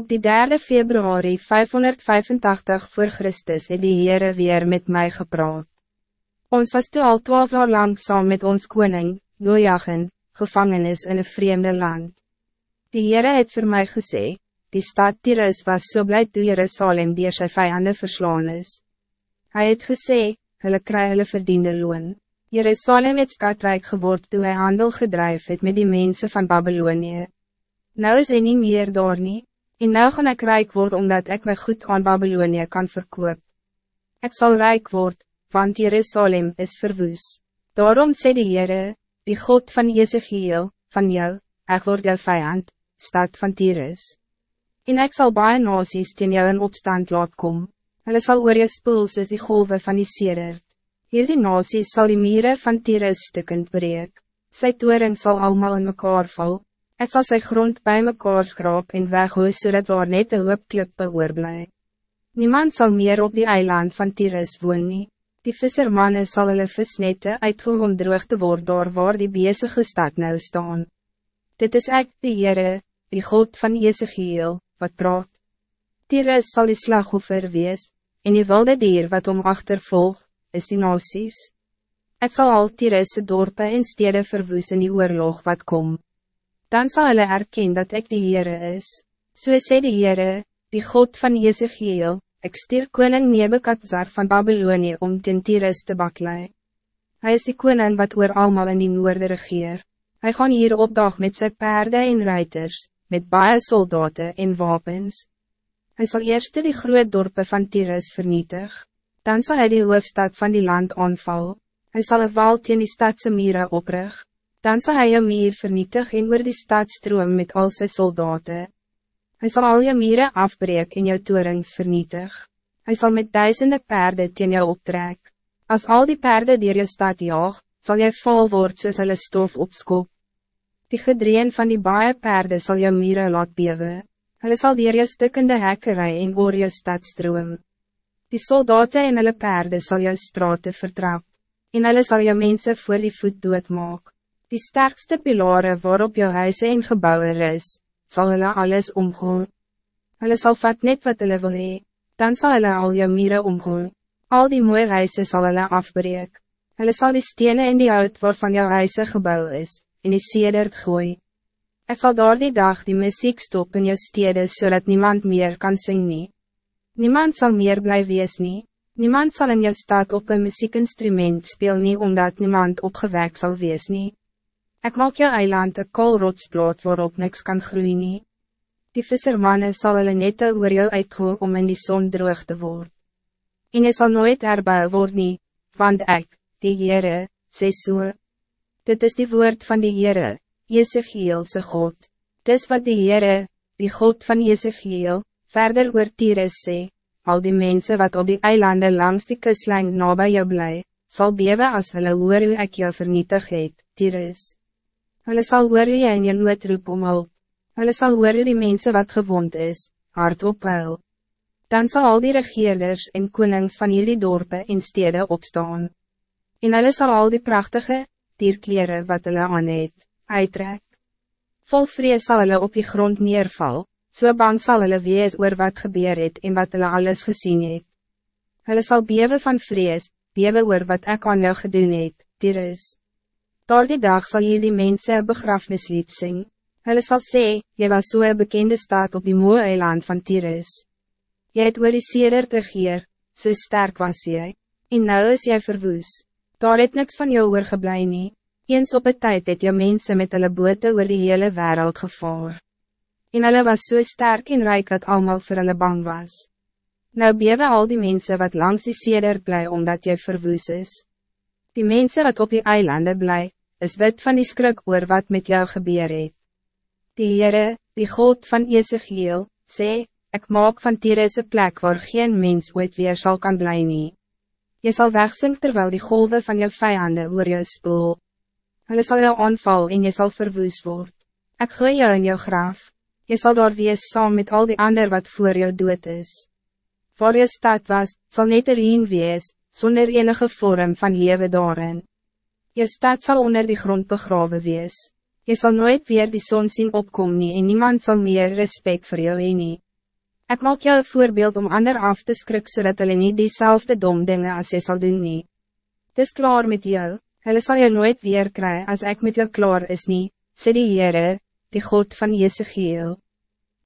Op die 3 februari 585 voor Christus het die Heere weer met mij gepraat. Ons was toe al twaalf jaar lang saam met ons koning, Jojagen, gevangenis in een vreemde land. Die Heere het voor mij gesê, die stad Tyrus was so blij toe Jerusalem die sy vijanden verslaan is. Hy het gesê, hulle kry hulle verdiende loon. Jerusalem het skatrijk geword toe hy handel gedrijf het met die mensen van Babylonië. Nou is hy nie meer daar nie, en nou gaan ek rijk word omdat ik my goed aan Babylonië kan verkoop. Ik zal rijk word, want Jerusalem is verwoes. Daarom sê die Heere, die God van Jezegiel, van jou, ek word jou vijand, stad van Tyrus. En ik zal baie nasies teen jou in opstand laat kom, hulle sal oor jou spoel soos die golven van die sedert. Hierdie nasies sal die mieren van Tyrus stukkend breek, sy toering sal allemaal in mekaar val, ek sal sy grond bij mekaar skraap en weghoos so waar net een hoop klippe oorblij. Niemand zal meer op die eiland van Tyrus woon nie. Die vissermanne sal hulle visnette uitgoe om droog te word daar waar die bezige stad nou staan. Dit is ek die Heere, die God van Jezegiel, wat praat. Tyrus sal die slagoffer wees, en die wilde dier wat om achtervolg, is die nasies. Ek sal al Tyrus' dorpe en stede verwoes in die oorlog wat kom. Dan zal hulle erken dat ik die Heere is. So sê die Heere, die God van Jezegiel, Ik stuur koning Nebekadzar van Babylonie om ten Tyrus te baklei. Hij is die koning wat oor allemaal in die noorde regeer. Hij gaan hier opdag met zijn paarden en ruiters, met baie soldaten en wapens. Hij zal eerst die groot dorpen van Tyrus vernietig. Dan zal hij die hoofdstad van die land aanval. Hij zal een wal teen die stadse mieren oprig. Dan zal hij een meer vernietig en oor die stad stroom met al zijn soldaten. Hij zal al je mieren afbreken en jou torens vernietig. Hij zal met duizenden paarden teen jou optrek. Als al die paarden die je staat jaag, zal jij vol worden soos hulle stof opskop. Die gedreen van die baie paarden zal jou mieren laat bewe. Hulle sal dier jou stukkende hekkerij en oor jou stad stroom. Die soldaten en hulle paarden zal jou straten vertrap. En hulle sal jou mensen voor die voet doodmaak. Die sterkste pilaren waarop jou huise en gebouwen is, zal hulle alles omgooi. Hulle sal vat net wat hulle wil hee, dan zal hulle al jou mieren omgooi. Al die mooie reise zal hulle afbreek. Hulle sal die stenen in die hout waarvan jou reise gebouw is, in die sedert gooi. Ek sal daar die dag die muziek stop in jou stede, zodat niemand meer kan sing nie. Niemand zal meer blij wees nie. Niemand zal in jou stad op een muziekinstrument speel nie, omdat niemand opgewek zal wees nie. Ik maak jou eiland een koolrotsbloot waarop niks kan groeien. Nie. Die vissermanne sal hulle nette oor jou uitgoe om in die zon droog te worden. En jy sal nooit erbij word nie, want ek, die Heere, sê so. Dit is die woord van die Heere, Jezegielse God. Dis wat die Heere, die God van Jezegiel, verder oor Tyrus sê, al die mensen wat op die eilanden langs die kuslijn nabij jou bly, sal bewe as hulle hoor hoe ek jou vernietig het, Tyrus. Hulle sal hoor jy in jou nood roep om hulp. Hulle sal hoor die mense wat gewond is, hard ophuil. Dan zal al die regeerders en konings van jullie dorpen en steden opstaan. En hulle sal al die prachtige, dierkleren wat hulle aan het, uittrek. Vol vrees sal hulle op die grond neerval, so bang sal hulle wees oor wat gebeur het en wat hulle alles gezien het. Hulle sal bewe van vrees, bewe oor wat ek aan jou gedoen het, Tyrus. Door die dag zal je die mensen een begrafenislied sing. Hulle sal sê, jy was so een bekende staat op die mooie eiland van Tyrus. Jy het oor die sedert regeer, so sterk was jy, en nou is jy verwoes. Daar het niks van jou oorgeblij nie. Eens op het tijd het jou mensen met hulle bote oor die hele wereld gevaar. En hulle was so sterk en rijk dat allemaal voor hulle bang was. Nou bewe al die mensen wat langs die sedert blij omdat jy verwoes is. Die mensen wat op die eilanden blij, is wit van die skrik oor wat met jou gebeur het. Die Heere, die God van Ezekiel, sê, ik maak van Tyrus een plek waar geen mens ooit weer zal kan blij nie. Je zal wegsink terwijl die golven van jou vijanden oor jou spoel. Hulle sal jou aanval en je zal verwoes word. Ik gooi jou in jou graf. Je zal daar wees saam met al die ander wat voor jou dood is. Voor je stad was, zal net erin wees, zonder enige vorm van leven daarin. Je stad zal onder die grond begraven wees. Je zal nooit weer die zon zien opkomen en niemand zal meer respect voor jou heen nie. Ik maak jou een voorbeeld om ander af te skrik zodat hulle niet diezelfde dom dingen als jy sal doen nie. Het is klaar met jou, hulle sal jou nooit weer krijgen als ik met jou klaar is nie, sê die Heere, die God van Jezegiel.